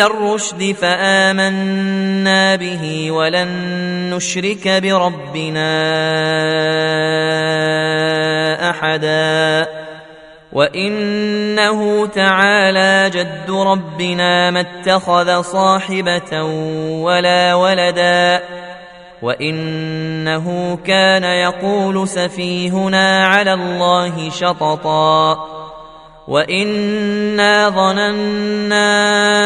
إلى الرشد فآمنا به ولن نشرك بربنا أحدا. وإنه تعالى جد ربنا ما اتخذ صاحبة ولا ولدا. وإنه كان يقول سفيهنا على الله شططا. وإنا ظننا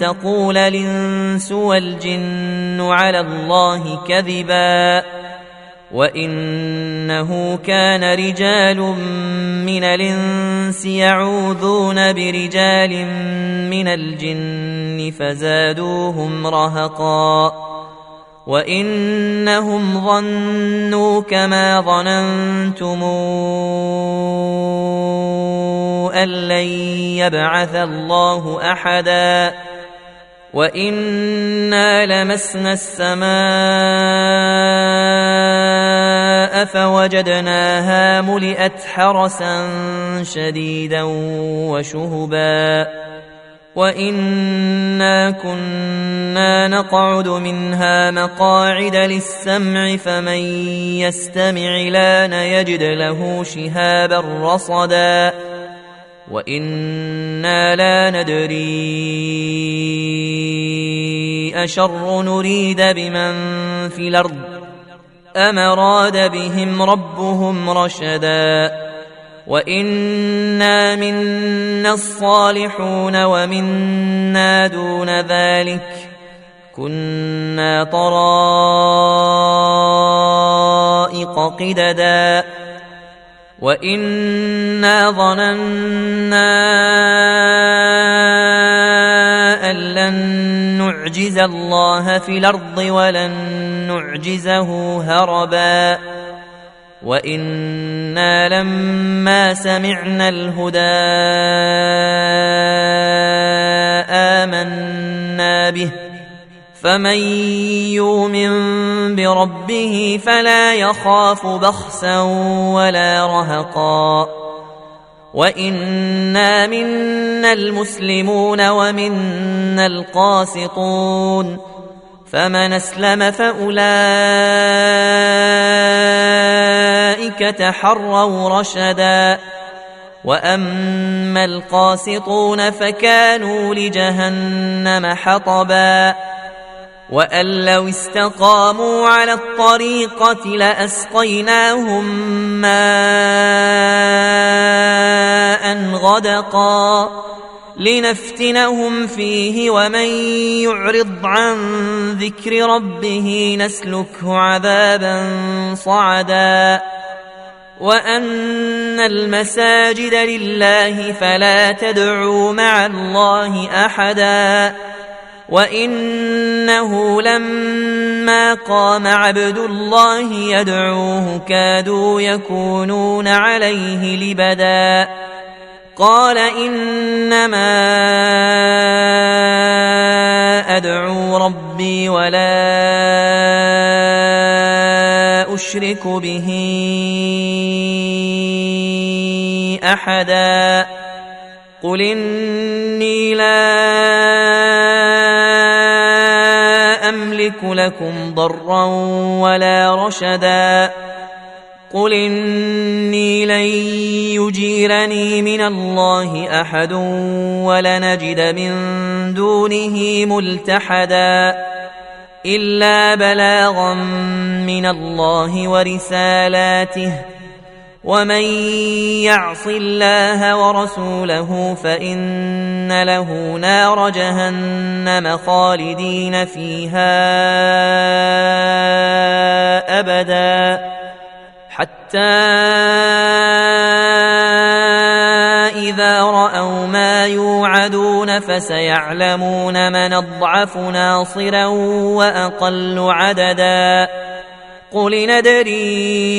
تقول الإنس والجن على الله كذبا وإنه كان رجال من الإنس يعوذون برجال من الجن فزادوهم رهقا وإنهم ظنوا كما ظننتم أن لن يبعث الله أحدا وانا لمسنا السماء فوجدناها ملئت حرسا شديدا وشهبا وانا كنا نقعد منها مقاعد للسمع فمن يستمع لأن يجد له شهابا رصدا وأنا لا ندري اشر نريد بمن في الأرض ام اراد بهم ربهم رشدا وانا منا الصالحون ومنا دون ذلك كنا طرائق قددا وانا ظننا ان لن نعجز الله في الأرض ولن نعجزه هربا وأنا لما سمعنا الهدى امنا به فمن يؤمن بربه فلا يخاف بخسا ولا رهقا. وإنا منا المسلمون ومنا القاسطون. فمن أسلم فأولئك تحروا رشدا. وأما القاسطون فكانوا لجهنم حطبا. وان لو استقاموا على الطريقة لاسقيناهم ماء غدقا لنفتنهم فيه ومن يعرض عن ذكر ربه نسلكه عذابا صعدا وان المساجد لله فلا تدعوا مع الله احدا وانه لما قام عبد الله يدعوه كادوا يكونون عليه لبدا قال انما ادعو ربي ولا اشرك به احدا قل اني لا املك لكم ضرا ولا رشدا قل اني لن يجيرني من الله احد ولنجد من دونه ملتحدا الا بلاغا من الله ورسالاته ومن يعص الله ورسوله فان له نار جهنم خالدين فيها ابدا حتى اذا راوا ما يوعدون يعلمون فسيعلمون من اضعف ناصرا واقل عددا قل ندري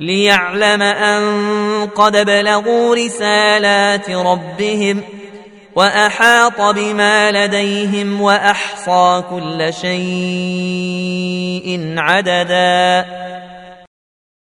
ليعلم أن قد بلغوا رسالات ربهم وأحاط بما لديهم وأحصى كل شيء عددا.